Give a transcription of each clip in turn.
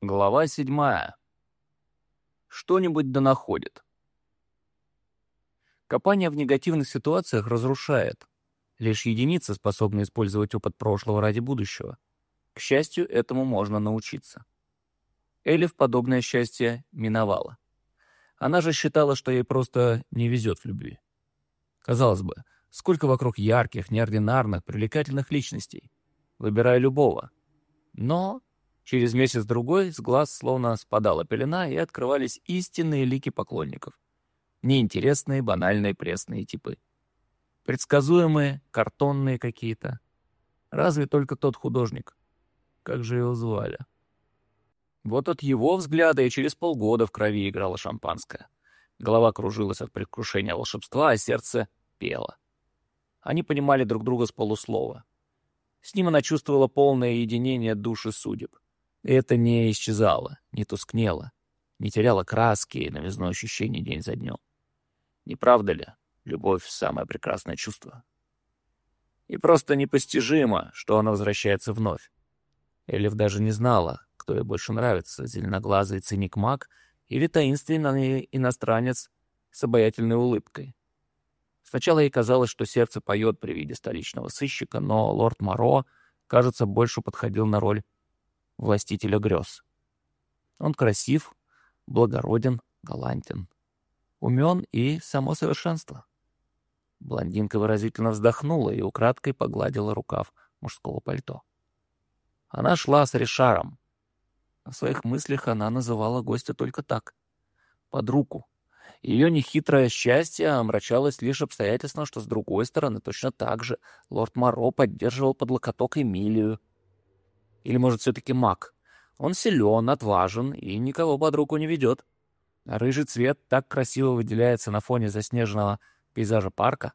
Глава седьмая. Что-нибудь да находит. Копание в негативных ситуациях разрушает. Лишь единицы способны использовать опыт прошлого ради будущего. К счастью, этому можно научиться. Элиф подобное счастье миновало. Она же считала, что ей просто не везет в любви. Казалось бы, сколько вокруг ярких, неординарных, привлекательных личностей. Выбирай любого. Но через месяц-другой с глаз словно спадала пелена, и открывались истинные лики поклонников. Неинтересные, банальные, пресные типы. Предсказуемые, картонные какие-то. Разве только тот художник. Как же его звали? Вот от его взгляда и через полгода в крови играла шампанское. Голова кружилась от предвкушения волшебства, а сердце пело. Они понимали друг друга с полуслова. С ним она чувствовала полное единение души судеб. Это не исчезало, не тускнело, не теряло краски и новизну ощущений день за днем. Не правда ли, любовь — самое прекрасное чувство? И просто непостижимо, что она возвращается вновь. Элиф даже не знала, кто ей больше нравится, зеленоглазый циник-маг или таинственный иностранец с обаятельной улыбкой. Сначала ей казалось, что сердце поет при виде столичного сыщика, но лорд Моро, кажется, больше подходил на роль властителя грез. Он красив, благороден, галантен, умен и само совершенство. Блондинка выразительно вздохнула и украдкой погладила рукав мужского пальто. Она шла с Ришаром. В своих мыслях она называла гостя только так — под руку. Ее нехитрое счастье омрачалось лишь обстоятельством, что с другой стороны точно так же лорд Моро поддерживал под локоток Эмилию. Или, может, все-таки маг? Он силен, отважен и никого под руку не ведет. Рыжий цвет так красиво выделяется на фоне заснеженного пейзажа парка.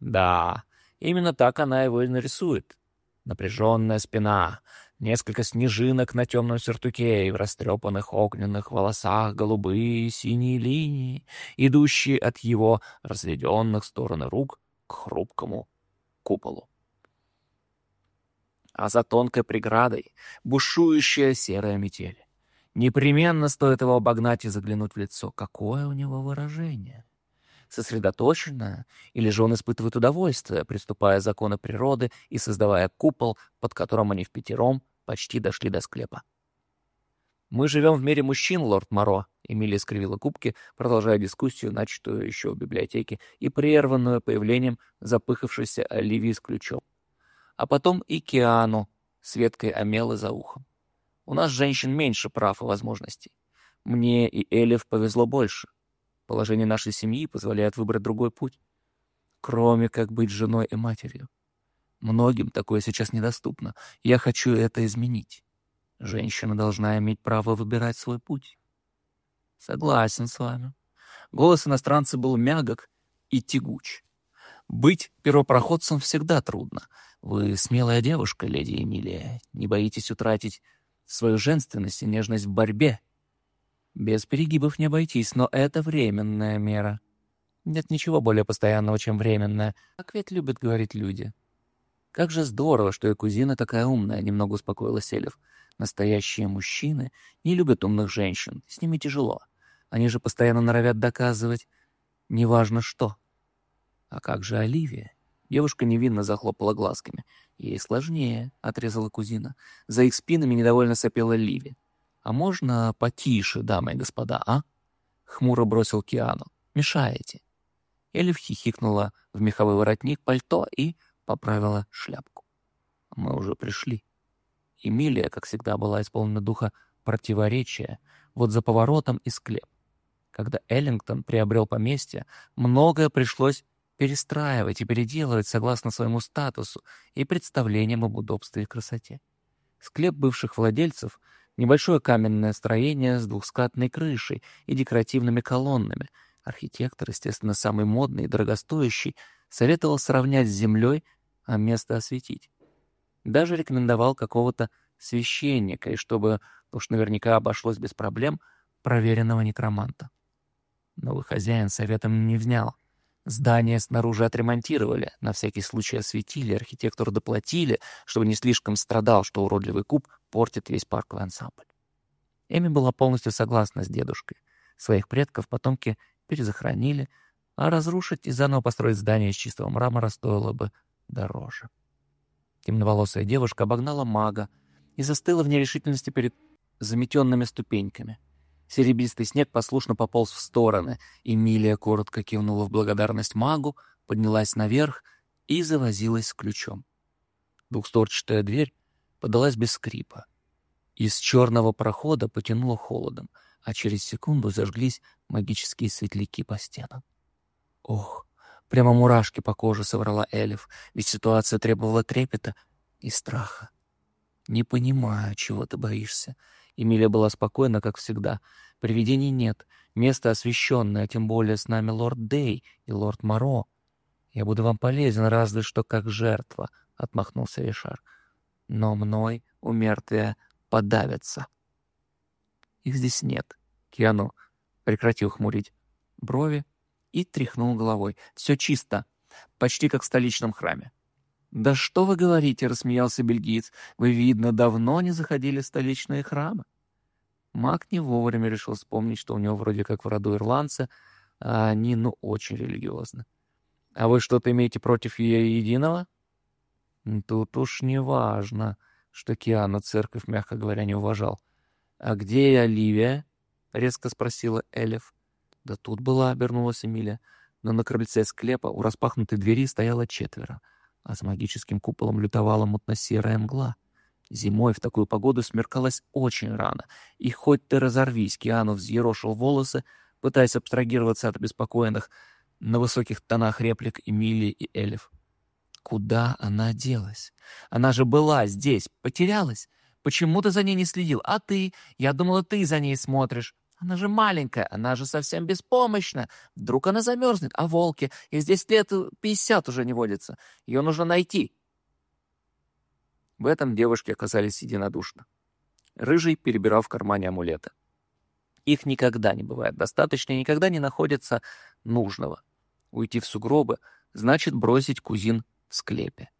Да, именно так она его и нарисует. Напряженная спина, Несколько снежинок на темном сюртуке и в растрепанных огненных волосах голубые синие линии, идущие от его разведенных стороны рук к хрупкому куполу. А за тонкой преградой бушующая серая метель. Непременно стоит его обогнать и заглянуть в лицо. Какое у него выражение? Сосредоточенное? Или же он испытывает удовольствие, приступая законы природы и создавая купол, под которым они в пятером почти дошли до склепа. «Мы живем в мире мужчин, лорд Моро», — Эмилия скривила кубки, продолжая дискуссию, начатую еще в библиотеке, и прерванную появлением запыхавшейся Оливии с ключом. А потом и Киану с веткой омелы за ухом. «У нас, женщин, меньше прав и возможностей. Мне и Элев повезло больше. Положение нашей семьи позволяет выбрать другой путь, кроме как быть женой и матерью. Многим такое сейчас недоступно. Я хочу это изменить. Женщина должна иметь право выбирать свой путь. Согласен с вами. Голос иностранца был мягок и тягуч. Быть первопроходцем всегда трудно. Вы смелая девушка, леди Эмилия. Не боитесь утратить свою женственность и нежность в борьбе. Без перегибов не обойтись, но это временная мера. Нет ничего более постоянного, чем временная. Так ведь любят говорить люди. «Как же здорово, что и кузина такая умная», — немного успокоила Селев. «Настоящие мужчины не любят умных женщин, с ними тяжело. Они же постоянно норовят доказывать, неважно что». «А как же Оливия?» Девушка невинно захлопала глазками. «Ей сложнее», — отрезала кузина. За их спинами недовольно сопела Ливи. «А можно потише, дамы и господа, а?» Хмуро бросил Киану. «Мешаете». Элиф хихикнула в меховой воротник пальто и поправила шляпку. Мы уже пришли. Эмилия, как всегда, была исполнена духа противоречия. Вот за поворотом и склеп. Когда Эллингтон приобрел поместье, многое пришлось перестраивать и переделывать согласно своему статусу и представлениям об удобстве и красоте. Склеп бывших владельцев — небольшое каменное строение с двухскатной крышей и декоративными колоннами. Архитектор, естественно, самый модный и дорогостоящий, советовал сравнять с землей а место осветить. Даже рекомендовал какого-то священника, и чтобы уж наверняка обошлось без проблем, проверенного некроманта. Новый хозяин советом не внял. Здание снаружи отремонтировали, на всякий случай осветили, архитектору доплатили, чтобы не слишком страдал, что уродливый куб портит весь парковый ансамбль. Эми была полностью согласна с дедушкой. Своих предков потомки перезахоронили, а разрушить и заново построить здание из чистого мрамора стоило бы дороже. Темноволосая девушка обогнала мага и застыла в нерешительности перед заметенными ступеньками. Серебристый снег послушно пополз в стороны. Эмилия коротко кивнула в благодарность магу, поднялась наверх и завозилась с ключом. Двухстворчатая дверь подалась без скрипа. Из черного прохода потянуло холодом, а через секунду зажглись магические светляки по стенам. Ох, прямо мурашки по коже соврала Элиф, ведь ситуация требовала трепета и страха. «Не понимаю, чего ты боишься». Эмилия была спокойна, как всегда. «Привидений нет, место освещенное, тем более с нами лорд Дей и лорд Моро. Я буду вам полезен, разве что как жертва», — отмахнулся Ришар. «Но мной у мертвия подавятся. Их здесь нет. Киану прекратил хмурить брови и тряхнул головой. Все чисто, почти как в столичном храме. «Да что вы говорите?» — рассмеялся бельгиец. «Вы, видно, давно не заходили в столичные храмы». Маг не вовремя решил вспомнить, что у него вроде как в роду ирландца, а они, ну, очень религиозны. «А вы что-то имеете против ее единого?» «Тут уж не важно», что Киана церковь, мягко говоря, не уважал. «А где Оливия?» — резко спросила Элиф. «Да тут была», — обернулась Эмилия. Но на крыльце склепа у распахнутой двери стояло четверо, а с магическим куполом лютовала мутно-серая мгла. Зимой в такую погоду смеркалось очень рано, и хоть ты разорвись, Киану взъерошил волосы, пытаясь абстрагироваться от обеспокоенных на высоких тонах реплик Эмилии и Элиф. Куда она делась? Она же была здесь, потерялась. Почему ты за ней не следил? А ты? Я думала, ты за ней смотришь. Она же маленькая, она же совсем беспомощна. Вдруг она замерзнет, а волки? И здесь лет пятьдесят уже не водится. Ее нужно найти. В этом девушки оказались единодушны. Рыжий перебирал в кармане амулеты. Их никогда не бывает достаточно и никогда не находится нужного. Уйти в сугробы значит бросить кузин в склепе.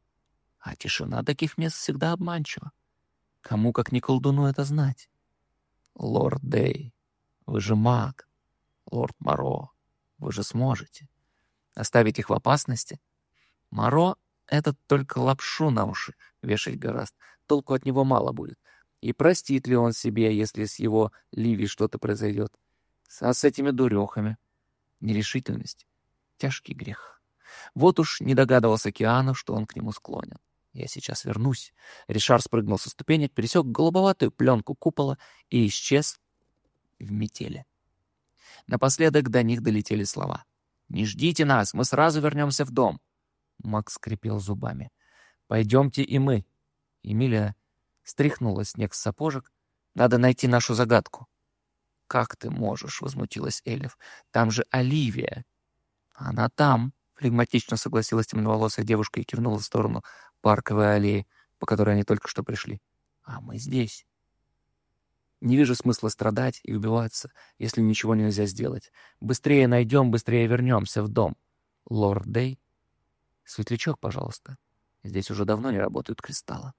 А тишина таких мест всегда обманчива. Кому, как ни колдуну, это знать? Лорд Дей, вы же маг. Лорд Моро, вы же сможете. Оставить их в опасности? Моро — это только лапшу на уши вешать гораст. Толку от него мало будет. И простит ли он себе, если с его Ливи что-то произойдет? А с этими дурехами? Нерешительность — тяжкий грех. Вот уж не догадывался Киану, что он к нему склонен. Я сейчас вернусь. Ришар спрыгнул со ступенек, пересек голубоватую пленку купола и исчез в метели. Напоследок до них долетели слова. «Не ждите нас, мы сразу вернемся в дом!» Макс скрипел зубами. «Пойдемте и мы!» Эмилия стряхнула снег с сапожек. «Надо найти нашу загадку». «Как ты можешь?» — возмутилась Эльф. «Там же Оливия!» «Она там!» Флегматично согласилась темноволосая девушка и кивнула в сторону парковой аллеи, по которой они только что пришли. «А мы здесь». Не вижу смысла страдать и убиваться, если ничего нельзя сделать. Быстрее найдем, быстрее вернемся в дом. Лорд Дэй. Светлячок, пожалуйста. Здесь уже давно не работают кристаллы.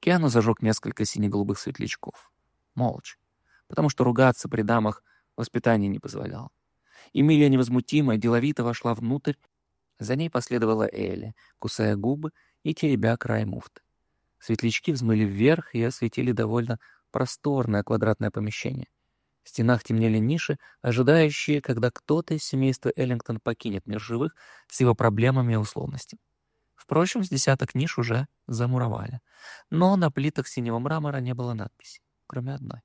Киану зажег несколько сине-голубых светлячков. Молча. Потому что ругаться при дамах воспитание не позволяло. Эмилия невозмутимо и деловито вошла внутрь. За ней последовала Элли, кусая губы и теребя край муфты. Светлячки взмыли вверх и осветили довольно просторное квадратное помещение. В стенах темнели ниши, ожидающие, когда кто-то из семейства Эллингтон покинет мир живых с его проблемами и условностями. Впрочем, с десяток ниш уже замуровали. Но на плитах синего мрамора не было надписи, кроме одной.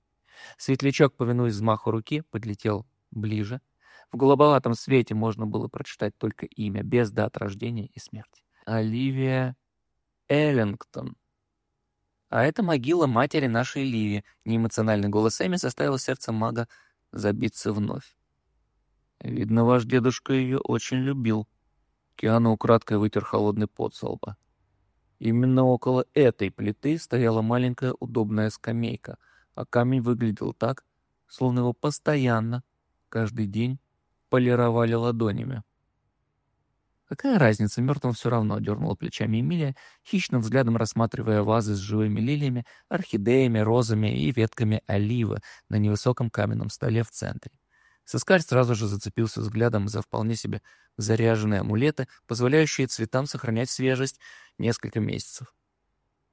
Светлячок, повинуясь взмаху руки, подлетел ближе, в голубоватом свете можно было прочитать только имя, без дат рождения и смерти. Оливия Эллингтон. А это могила матери нашей Ливи. Неэмоциональный голос Эми заставил сердце мага забиться вновь. Видно, ваш дедушка ее очень любил. Киану украдкой вытер холодный пот со лба. Именно около этой плиты стояла маленькая удобная скамейка, а камень выглядел так, словно его постоянно, каждый день полировали ладонями. Какая разница, мертвым все равно, дернула плечами Эмилия, хищным взглядом рассматривая вазы с живыми лилиями, орхидеями, розами и ветками олива на невысоком каменном столе в центре. Сыскарь сразу же зацепился взглядом за вполне себе заряженные амулеты, позволяющие цветам сохранять свежесть несколько месяцев.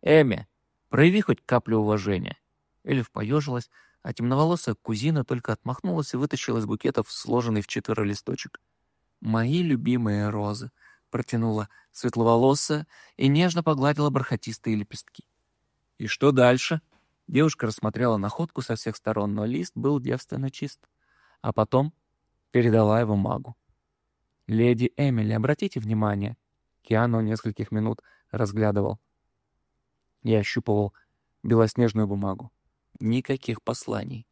«Эми, прояви хоть каплю уважения». Эльф поежилась, а темноволосая кузина только отмахнулась и вытащила из букетов сложенный в четверо листочек. «Мои любимые розы», — протянула светловолосая и нежно погладила бархатистые лепестки. «И что дальше?» Девушка рассмотрела находку со всех сторон, но лист был девственно чист. А потом передала его магу. «Леди Эмили, обратите внимание». Киану нескольких минут разглядывал. Я ощупывал белоснежную бумагу. Никаких посланий,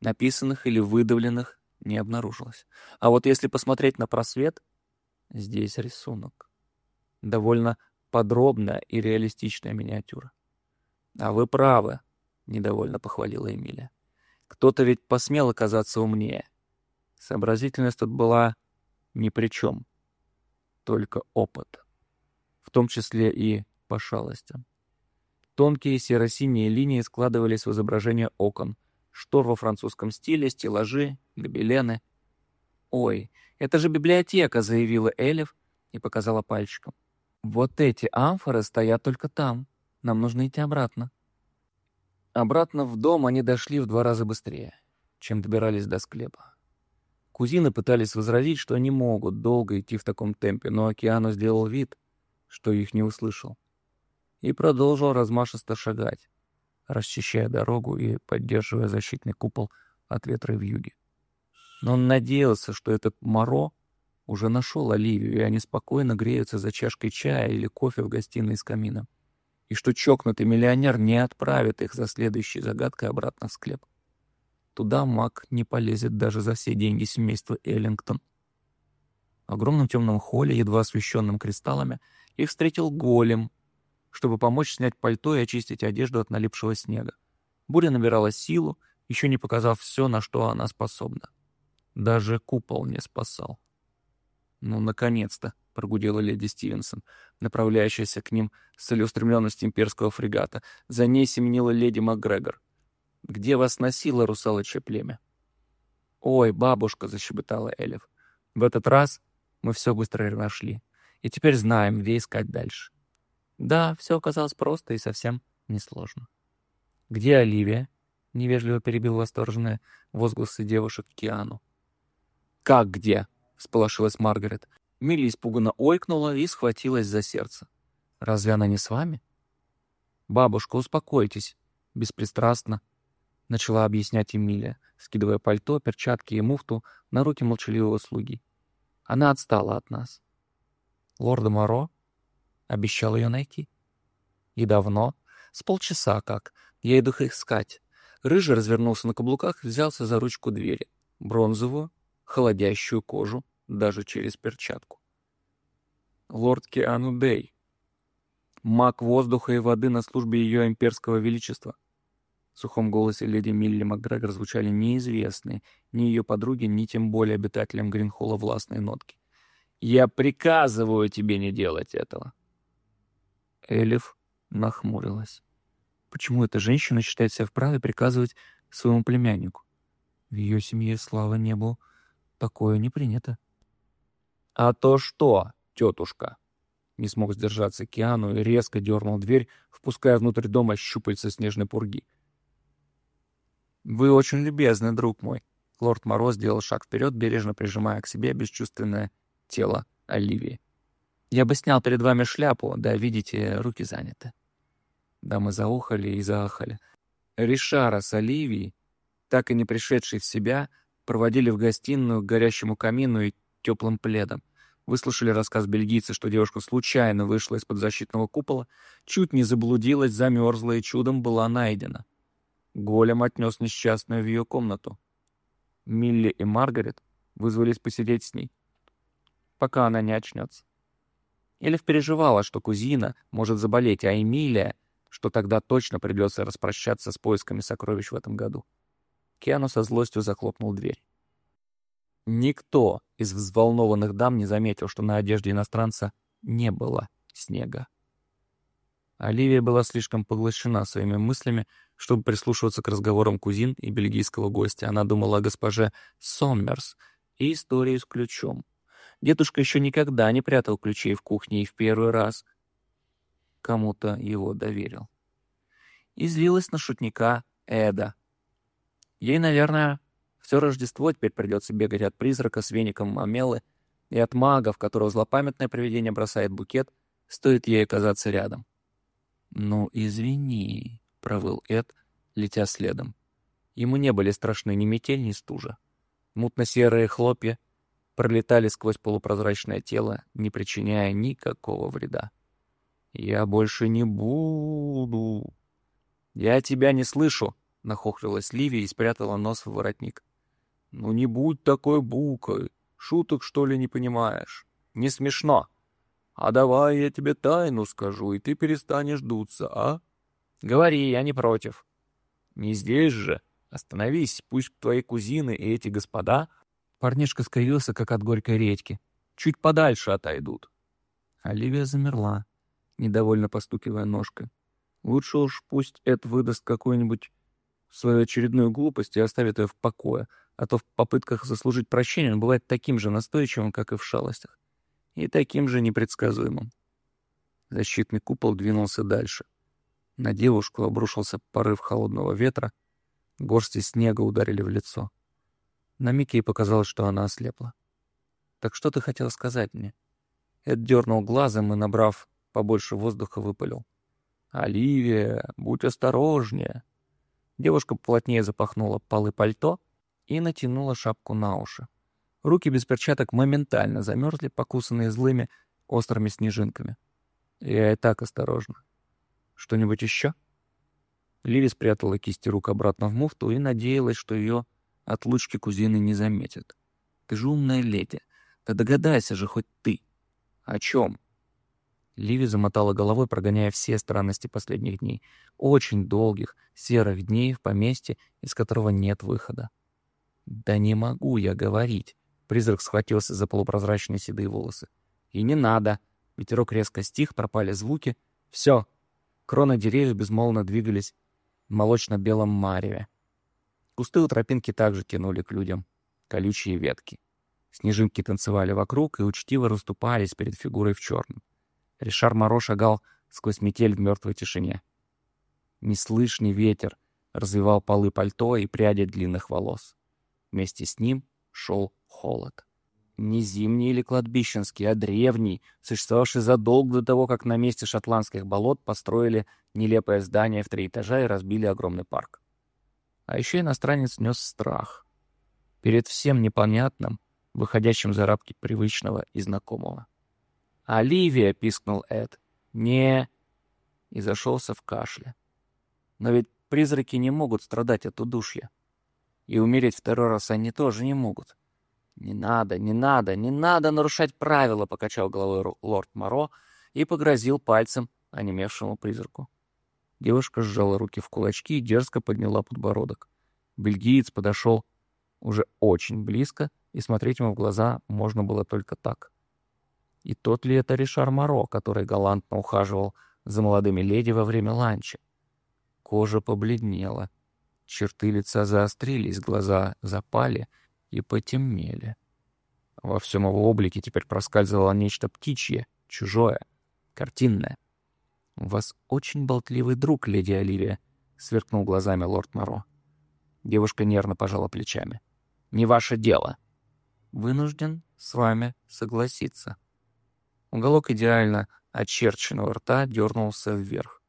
написанных или выдавленных, не обнаружилось. А вот если посмотреть на просвет, здесь рисунок. Довольно подробная и реалистичная миниатюра. «А вы правы», — недовольно похвалила Эмилия. «Кто-то ведь посмел оказаться умнее. Сообразительность тут была ни при чем. Только опыт. В том числе и по шалостям. Тонкие серо-синие линии складывались в изображение окон, штор во французском стиле, стеллажи, гобелены. «Ой, это же библиотека», — заявила Элев и показала пальчиком. «Вот эти амфоры стоят только там. Нам нужно идти обратно». Обратно в дом они дошли в два раза быстрее, чем добирались до склепа. Кузины пытались возразить, что они могут долго идти в таком темпе, но Океану сделал вид, что их не услышал и продолжил размашисто шагать, расчищая дорогу и поддерживая защитный купол от ветра и вьюги. Но он надеялся, что этот Моро уже нашел Оливию, и они спокойно греются за чашкой чая или кофе в гостиной с камином, и что чокнутый миллионер не отправит их за следующей загадкой обратно в склеп. Туда маг не полезет даже за все деньги семейства Эллингтон. В огромном темном холле, едва освещенном кристаллами, их встретил голем чтобы помочь снять пальто и очистить одежду от налипшего снега. Буря набирала силу, еще не показав все, на что она способна. Даже купол не спасал. «Ну, наконец-то!» — прогудела леди Стивенсон, направляющаяся к ним с целеустремленностью имперского фрегата. За ней семенила леди МакГрегор. «Где вас носило русалочье племя?» «Ой, бабушка!» — защебетала Элев. «В этот раз мы все быстро нашли, и теперь знаем, где искать дальше. Да, все оказалось просто и совсем несложно. «Где Оливия?» — невежливо перебил восторженные возгласы девушек Киану. «Как где?» — сполошилась Маргарет. Милли испуганно ойкнула и схватилась за сердце. «Разве она не с вами?» «Бабушка, успокойтесь», — беспристрастно начала объяснять Эмилия, скидывая пальто, перчатки и муфту на руки молчаливого слуги. Она отстала от нас. Лорда Моро Обещал ее найти. И давно, с полчаса как, я иду их искать. Рыжий развернулся на каблуках и взялся за ручку двери. Бронзовую, холодящую кожу, даже через перчатку. Лорд Киану Дэй. Маг воздуха и воды на службе ее имперского величества. В сухом голосе леди Милли МакГрегор звучали неизвестные ни ее подруге, ни тем более обитателям Гринхолла властные нотки. «Я приказываю тебе не делать этого!» Элиф нахмурилась. Почему эта женщина считает себя вправе приказывать своему племяннику? В ее семье, слава небу, такое не принято. «А то что, тетушка?» Не смог сдержаться Киану и резко дернул дверь, впуская внутрь дома щупальца снежной пурги. «Вы очень любезны, друг мой». Лорд Мороз сделал шаг вперед, бережно прижимая к себе бесчувственное тело Оливии. Я бы снял перед вами шляпу, да, видите, руки заняты. Да мы заухали и заахали. Ришара с Оливией, так и не пришедшие в себя, проводили в гостиную к горящему камину и теплым пледом. Выслушали рассказ бельгийца, что девушка случайно вышла из-под защитного купола, чуть не заблудилась, замерзла и чудом была найдена. Голем отнес несчастную в ее комнату. Милли и Маргарет вызвались посидеть с ней, пока она не очнется. Эльф переживала, что кузина может заболеть, а Эмилия, что тогда точно придется распрощаться с поисками сокровищ в этом году. Киану со злостью захлопнул дверь. Никто из взволнованных дам не заметил, что на одежде иностранца не было снега. Оливия была слишком поглощена своими мыслями, чтобы прислушиваться к разговорам кузин и бельгийского гостя. Она думала о госпоже Соммерс и истории с ключом. Дедушка еще никогда не прятал ключей в кухне и в первый раз кому-то его доверил. И злилась на шутника Эда. Ей, наверное, все Рождество теперь придется бегать от призрака с веником мамелы и от мага, в которого злопамятное привидение бросает букет, стоит ей оказаться рядом. «Ну, извини», — провыл Эд, летя следом. Ему не были страшны ни метель, ни стужа. Мутно-серые хлопья пролетали сквозь полупрозрачное тело, не причиняя никакого вреда. «Я больше не буду». «Я тебя не слышу», — нахохлилась Ливия и спрятала нос в воротник. «Ну не будь такой букой. Шуток, что ли, не понимаешь? Не смешно. А давай я тебе тайну скажу, и ты перестанешь дуться, а?» «Говори, я не против». «Не здесь же. Остановись, пусть твои кузины и эти господа...» Парнишка скривился, как от горькой редьки. «Чуть подальше отойдут». Оливия замерла, недовольно постукивая ножкой. Лучше уж пусть Эд выдаст какую-нибудь свою очередную глупость и оставит ее в покое, а то в попытках заслужить прощение он бывает таким же настойчивым, как и в шалостях, и таким же непредсказуемым. Защитный купол двинулся дальше. На девушку обрушился порыв холодного ветра, горсти снега ударили в лицо. На миг ей показалось, что она ослепла. «Так что ты хотел сказать мне?» Эд дернул глазом и, набрав побольше воздуха, выпалил. «Оливия, будь осторожнее!» Девушка плотнее запахнула полы пальто и натянула шапку на уши. Руки без перчаток моментально замерзли, покусанные злыми острыми снежинками. Я и так осторожно. Что-нибудь еще? Лили спрятала кисти рук обратно в муфту и надеялась, что ее отлучки кузины не заметят. Ты же умная леди. Да догадайся же хоть ты. О чем? Ливи замотала головой, прогоняя все странности последних дней. Очень долгих, серых дней в поместье, из которого нет выхода. «Да не могу я говорить!» Призрак схватился за полупрозрачные седые волосы. «И не надо!» Ветерок резко стих, пропали звуки. «Все!» Кроны деревьев безмолвно двигались в молочно-белом мареве. Кусты у тропинки также тянули к людям колючие ветки. Снежинки танцевали вокруг и учтиво расступались перед фигурой в черном. Ришар Моро шагал сквозь метель в мертвой тишине. Неслышный ветер развивал полы пальто и пряди длинных волос. Вместе с ним шел холод. Не зимний или кладбищенский, а древний, существовавший задолго до того, как на месте шотландских болот построили нелепое здание в три этажа и разбили огромный парк. А еще иностранец нес страх. Перед всем непонятным, выходящим за рамки привычного и знакомого. «Оливия!» — пискнул Эд. «Не...» И зашелся в кашле. «Но ведь призраки не могут страдать от удушья. И умереть второй раз они тоже не могут. «Не надо, не надо, не надо нарушать правила», — покачал головой лорд Моро и погрозил пальцем онемевшему призраку. Девушка сжала руки в кулачки и дерзко подняла подбородок. Бельгиец подошел уже очень близко, и смотреть ему в глаза можно было только так. И тот ли это Ришар Моро, который галантно ухаживал за молодыми леди во время ланча? Кожа побледнела, черты лица заострились, глаза запали и потемнели. Во всем его облике теперь проскальзывало нечто птичье, чужое, картинное. «У вас очень болтливый друг, леди Оливия», — сверкнул глазами лорд Моро. Девушка нервно пожала плечами. «Не ваше дело». «Вынужден с вами согласиться». Уголок идеально очерченного рта дернулся вверх.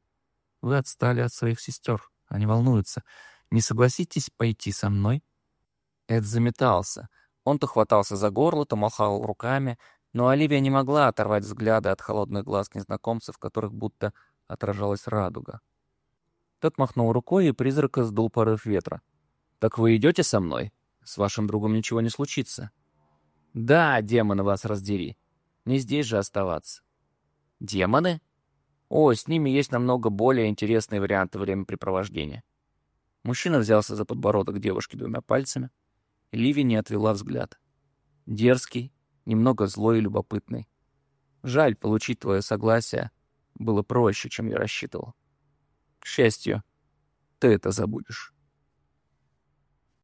«Вы отстали от своих сестер. Они волнуются. Не согласитесь пойти со мной?» Эд заметался. Он то хватался за горло, то махал руками, но Оливия не могла оторвать взгляды от холодных глаз незнакомцев, в которых будто отражалась радуга. Тот махнул рукой, и призрака сдул порыв ветра. «Так вы идете со мной? С вашим другом ничего не случится». «Да, демоны вас раздери. Не здесь же оставаться». «Демоны?» «О, с ними есть намного более интересные варианты времяпрепровождения». Мужчина взялся за подбородок девушки двумя пальцами. Ливи не отвела взгляд. Дерзкий, немного злой и любопытный. Жаль, получить твое согласие было проще, чем я рассчитывал. К счастью, ты это забудешь.